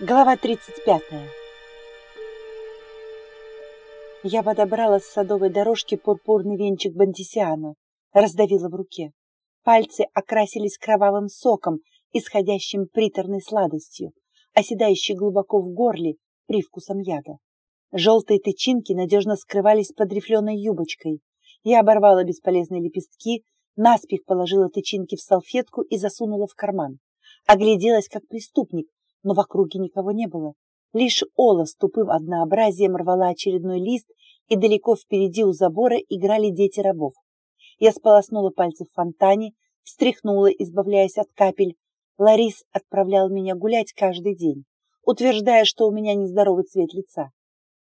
Глава 35. Я подобрала с садовой дорожки пурпурный венчик бантисиана, раздавила в руке. Пальцы окрасились кровавым соком, исходящим приторной сладостью, оседающей глубоко в горле привкусом яда. Желтые тычинки надежно скрывались под рифленой юбочкой. Я оборвала бесполезные лепестки, наспех положила тычинки в салфетку и засунула в карман. Огляделась, как преступник, но в округе никого не было. Лишь Ола с тупым однообразием рвала очередной лист, и далеко впереди у забора играли дети рабов. Я сполоснула пальцы в фонтане, встряхнула, избавляясь от капель. Ларис отправлял меня гулять каждый день, утверждая, что у меня нездоровый цвет лица.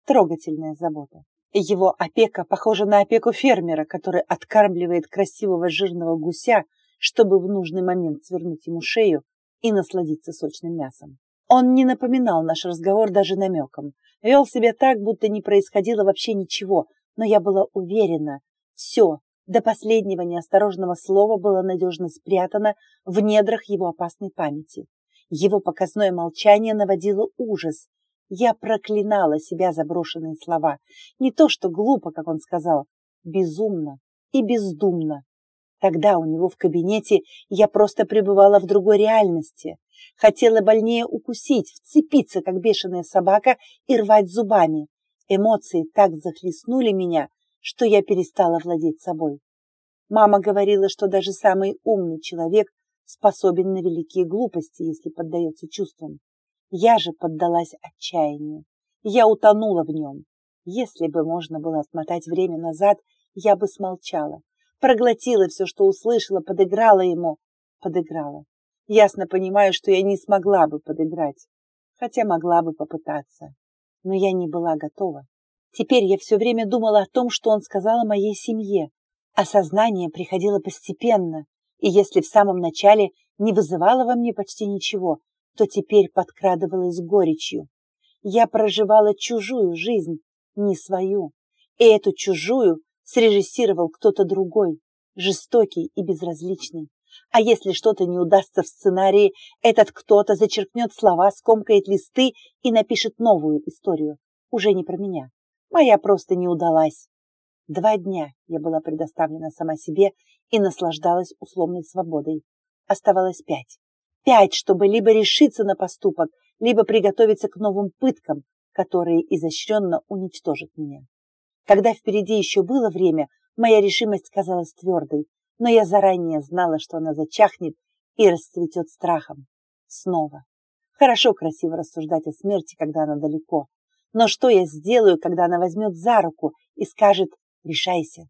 Трогательная забота. Его опека похожа на опеку фермера, который откармливает красивого жирного гуся, чтобы в нужный момент свернуть ему шею и насладиться сочным мясом. Он не напоминал наш разговор даже намеком, вел себя так, будто не происходило вообще ничего, но я была уверена, все, до последнего неосторожного слова было надежно спрятано в недрах его опасной памяти. Его показное молчание наводило ужас. Я проклинала себя за брошенные слова. Не то, что глупо, как он сказал, безумно и бездумно. Тогда у него в кабинете я просто пребывала в другой реальности. Хотела больнее укусить, вцепиться, как бешеная собака, и рвать зубами. Эмоции так захлестнули меня, что я перестала владеть собой. Мама говорила, что даже самый умный человек способен на великие глупости, если поддается чувствам. Я же поддалась отчаянию. Я утонула в нем. Если бы можно было отмотать время назад, я бы смолчала проглотила все, что услышала, подыграла ему. Подыграла. Ясно понимаю, что я не смогла бы подыграть, хотя могла бы попытаться. Но я не была готова. Теперь я все время думала о том, что он сказал о моей семье. Осознание приходило постепенно, и если в самом начале не вызывало во мне почти ничего, то теперь подкрадывалось горечью. Я проживала чужую жизнь, не свою, и эту чужую срежиссировал кто-то другой, жестокий и безразличный. А если что-то не удастся в сценарии, этот кто-то зачеркнет слова, скомкает листы и напишет новую историю. Уже не про меня. Моя просто не удалась. Два дня я была предоставлена сама себе и наслаждалась условной свободой. Оставалось пять. Пять, чтобы либо решиться на поступок, либо приготовиться к новым пыткам, которые изощренно уничтожат меня. Когда впереди еще было время, моя решимость казалась твердой, но я заранее знала, что она зачахнет и расцветет страхом. Снова. Хорошо красиво рассуждать о смерти, когда она далеко. Но что я сделаю, когда она возьмет за руку и скажет «решайся»?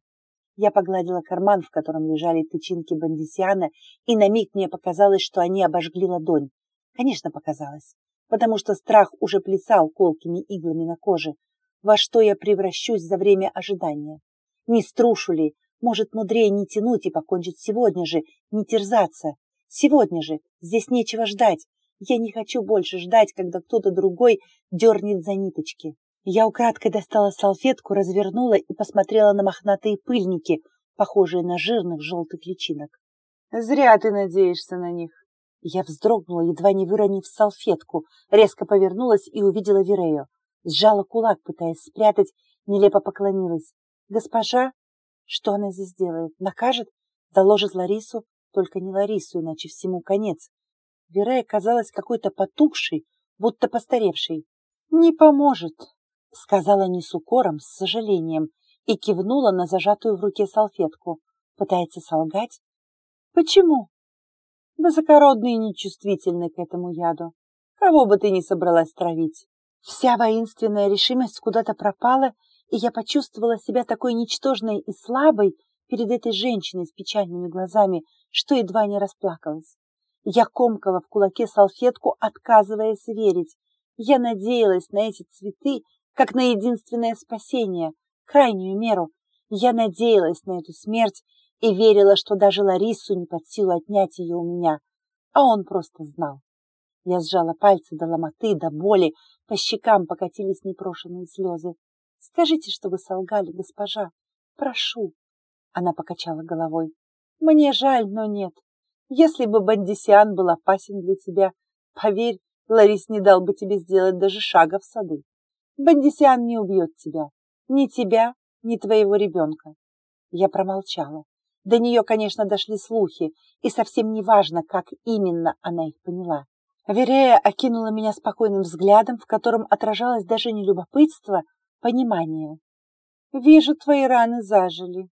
Я погладила карман, в котором лежали тычинки бандисиана, и на миг мне показалось, что они обожгли ладонь. Конечно, показалось, потому что страх уже плясал колкими иглами на коже, во что я превращусь за время ожидания. Не струшу ли, может, мудрее не тянуть и покончить сегодня же, не терзаться. Сегодня же, здесь нечего ждать. Я не хочу больше ждать, когда кто-то другой дернет за ниточки. Я украдкой достала салфетку, развернула и посмотрела на мохнатые пыльники, похожие на жирных желтых личинок. «Зря ты надеешься на них!» Я вздрогнула, едва не выронив салфетку, резко повернулась и увидела Вирею. Сжала кулак, пытаясь спрятать, нелепо поклонилась. «Госпожа? Что она здесь делает? Накажет? Доложит Ларису? Только не Ларису, иначе всему конец». Верея казалась какой-то потухшей, будто постаревшей. «Не поможет», — сказала не с укором, с сожалением, и кивнула на зажатую в руке салфетку. Пытается солгать? «Почему?» «Высокородный и нечувствительный к этому яду. Кого бы ты ни собралась травить?» Вся воинственная решимость куда-то пропала, и я почувствовала себя такой ничтожной и слабой перед этой женщиной с печальными глазами, что едва не расплакалась. Я комкала в кулаке салфетку, отказываясь верить. Я надеялась на эти цветы, как на единственное спасение, крайнюю меру. Я надеялась на эту смерть и верила, что даже Ларису не под силу отнять ее у меня, а он просто знал. Я сжала пальцы до ломоты, до боли, по щекам покатились непрошенные слезы. «Скажите, что вы солгали, госпожа. Прошу». Она покачала головой. «Мне жаль, но нет. Если бы Бандисиан был опасен для тебя, поверь, Ларис не дал бы тебе сделать даже шага в сады. Бандисиан не убьет тебя. Ни тебя, ни твоего ребенка. Я промолчала. До нее, конечно, дошли слухи, и совсем не важно, как именно она их поняла. Верея окинула меня спокойным взглядом, в котором отражалось даже не любопытство, понимание. «Вижу, твои раны зажили».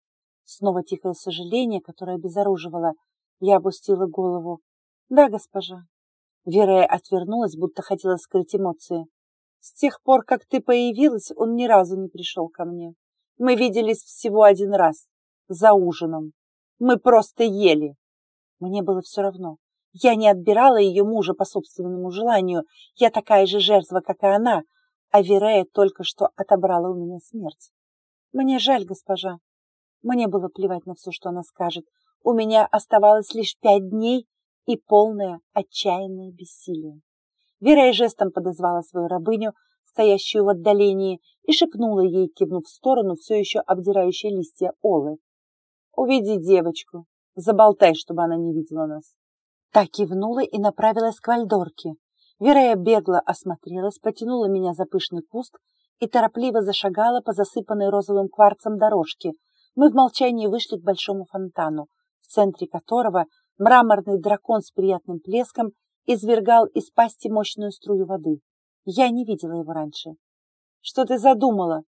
Снова тихое сожаление, которое обезоруживало. Я опустила голову. «Да, госпожа». Верея отвернулась, будто хотела скрыть эмоции. «С тех пор, как ты появилась, он ни разу не пришел ко мне. Мы виделись всего один раз, за ужином. Мы просто ели». Мне было все равно. Я не отбирала ее мужа по собственному желанию. Я такая же жертва, как и она, а Верея только что отобрала у меня смерть. Мне жаль, госпожа. Мне было плевать на все, что она скажет. У меня оставалось лишь пять дней и полное отчаянное бессилие. Вера жестом подозвала свою рабыню, стоящую в отдалении, и шепнула ей, кивнув в сторону все еще обдирающей листья Олы. «Уведи девочку, заболтай, чтобы она не видела нас». Та кивнула и направилась к вальдорке. Верая бегло осмотрелась, потянула меня за пышный куст и торопливо зашагала по засыпанной розовым кварцем дорожке. Мы в молчании вышли к большому фонтану, в центре которого Мраморный дракон с приятным плеском извергал из пасти мощную струю воды. Я не видела его раньше. «Что ты задумала?»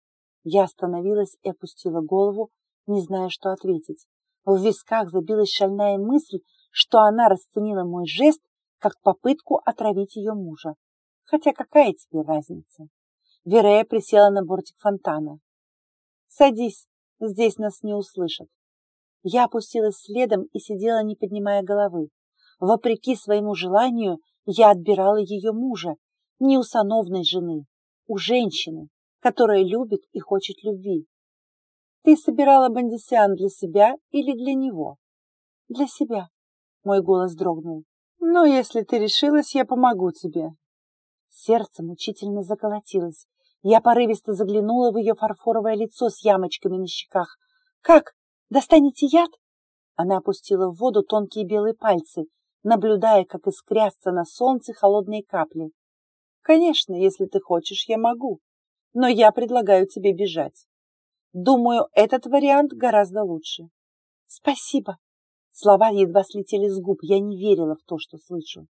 Я остановилась и опустила голову, не зная, что ответить. В висках забилась шальная мысль, что она расценила мой жест как попытку отравить ее мужа. Хотя какая тебе разница? Верея присела на бортик фонтана. «Садись, здесь нас не услышат». Я опустилась следом и сидела, не поднимая головы. Вопреки своему желанию, я отбирала ее мужа, не у сановной жены, у женщины, которая любит и хочет любви. Ты собирала бандисиан для себя или для него? Для себя. Мой голос дрогнул. Ну, если ты решилась, я помогу тебе. Сердце мучительно заколотилось. Я порывисто заглянула в ее фарфоровое лицо с ямочками на щеках. Как? Достанете яд?» Она опустила в воду тонкие белые пальцы, наблюдая, как искрятся на солнце холодные капли. «Конечно, если ты хочешь, я могу, но я предлагаю тебе бежать. Думаю, этот вариант гораздо лучше». «Спасибо». Слова едва слетели с губ, я не верила в то, что слышу.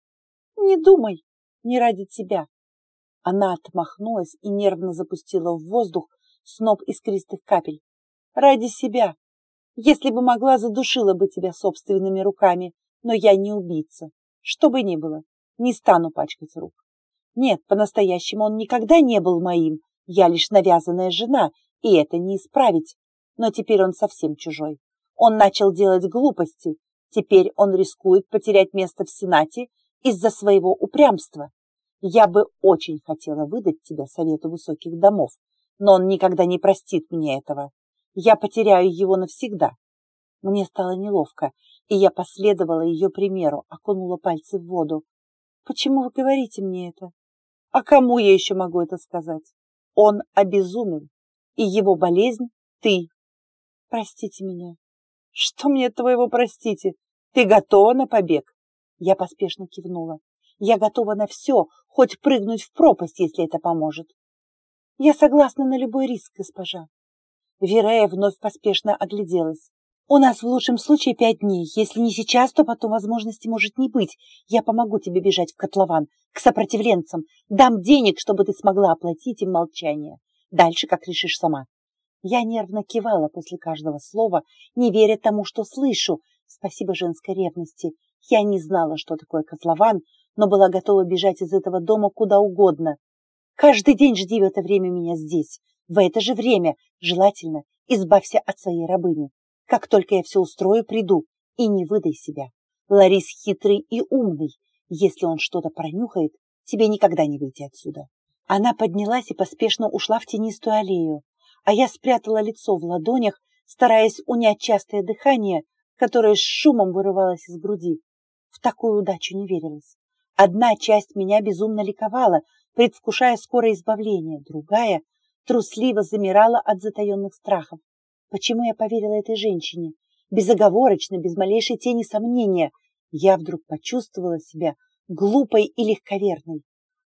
«Не думай, не ради тебя». Она отмахнулась и нервно запустила в воздух сноп искристых капель. «Ради себя, если бы могла, задушила бы тебя собственными руками, но я не убийца. Что бы ни было, не стану пачкать рук. Нет, по-настоящему он никогда не был моим. Я лишь навязанная жена, и это не исправить. Но теперь он совсем чужой. Он начал делать глупости. Теперь он рискует потерять место в Сенате из-за своего упрямства. Я бы очень хотела выдать тебя совету высоких домов, но он никогда не простит мне этого я потеряю его навсегда. Мне стало неловко, и я последовала ее примеру, окунула пальцы в воду. Почему вы говорите мне это? А кому я еще могу это сказать? Он обезумел, и его болезнь — ты. Простите меня. Что мне твоего простите? Ты готова на побег? Я поспешно кивнула. Я готова на все, хоть прыгнуть в пропасть, если это поможет. Я согласна на любой риск, госпожа. Верея вновь поспешно огляделась. «У нас в лучшем случае пять дней. Если не сейчас, то потом возможности может не быть. Я помогу тебе бежать в котлован, к сопротивленцам. Дам денег, чтобы ты смогла оплатить им молчание. Дальше как решишь сама». Я нервно кивала после каждого слова, не веря тому, что слышу. Спасибо женской ревности. Я не знала, что такое котлован, но была готова бежать из этого дома куда угодно. Каждый день жди в это время меня здесь. В это же время, желательно, избавься от своей рабыни. Как только я все устрою, приду. И не выдай себя. Ларис хитрый и умный. Если он что-то пронюхает, тебе никогда не выйти отсюда. Она поднялась и поспешно ушла в тенистую аллею, а я спрятала лицо в ладонях, стараясь унять частое дыхание, которое с шумом вырывалось из груди. В такую удачу не верилось. Одна часть меня безумно ликовала, предвкушая скорое избавление, другая трусливо замирала от затаенных страхов. Почему я поверила этой женщине? Безоговорочно, без малейшей тени сомнения, я вдруг почувствовала себя глупой и легковерной.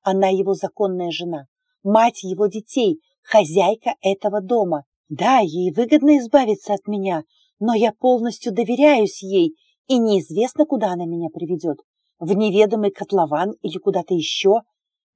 Она его законная жена, мать его детей, хозяйка этого дома. Да, ей выгодно избавиться от меня, но я полностью доверяюсь ей, и неизвестно, куда она меня приведет. В неведомый котлован или куда-то еще.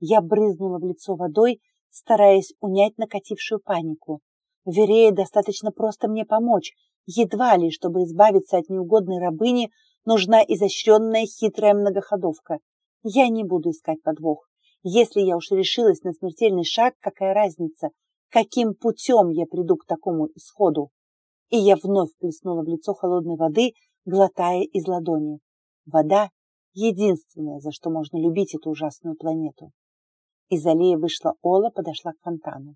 Я брызнула в лицо водой, стараясь унять накатившую панику. Верее достаточно просто мне помочь. Едва ли, чтобы избавиться от неугодной рабыни, нужна изощренная хитрая многоходовка. Я не буду искать подвох. Если я уж решилась на смертельный шаг, какая разница, каким путем я приду к такому исходу? И я вновь плеснула в лицо холодной воды, глотая из ладони. Вода — единственное, за что можно любить эту ужасную планету. Из аллеи вышла Ола, подошла к фонтану.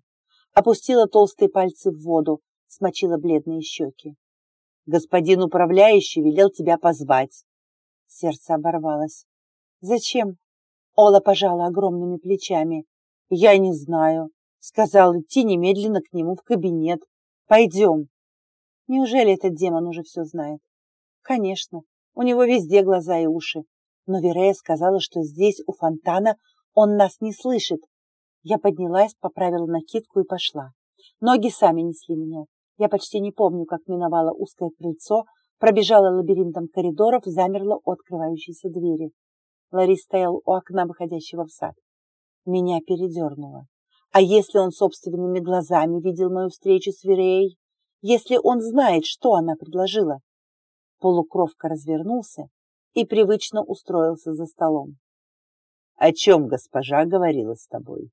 Опустила толстые пальцы в воду, смочила бледные щеки. «Господин управляющий велел тебя позвать». Сердце оборвалось. «Зачем?» Ола пожала огромными плечами. «Я не знаю. Сказал идти немедленно к нему в кабинет. Пойдем». Неужели этот демон уже все знает? Конечно, у него везде глаза и уши. Но Верея сказала, что здесь, у фонтана, он нас не слышит. Я поднялась, поправила накидку и пошла. Ноги сами несли меня. Я почти не помню, как миновала узкое крыльцо, пробежала лабиринтом коридоров, замерла у открывающейся двери. Ларис стоял у окна, выходящего в сад. Меня передернуло. А если он собственными глазами видел мою встречу с Вереей? Если он знает, что она предложила? Полукровка развернулся и привычно устроился за столом. — О чем госпожа говорила с тобой?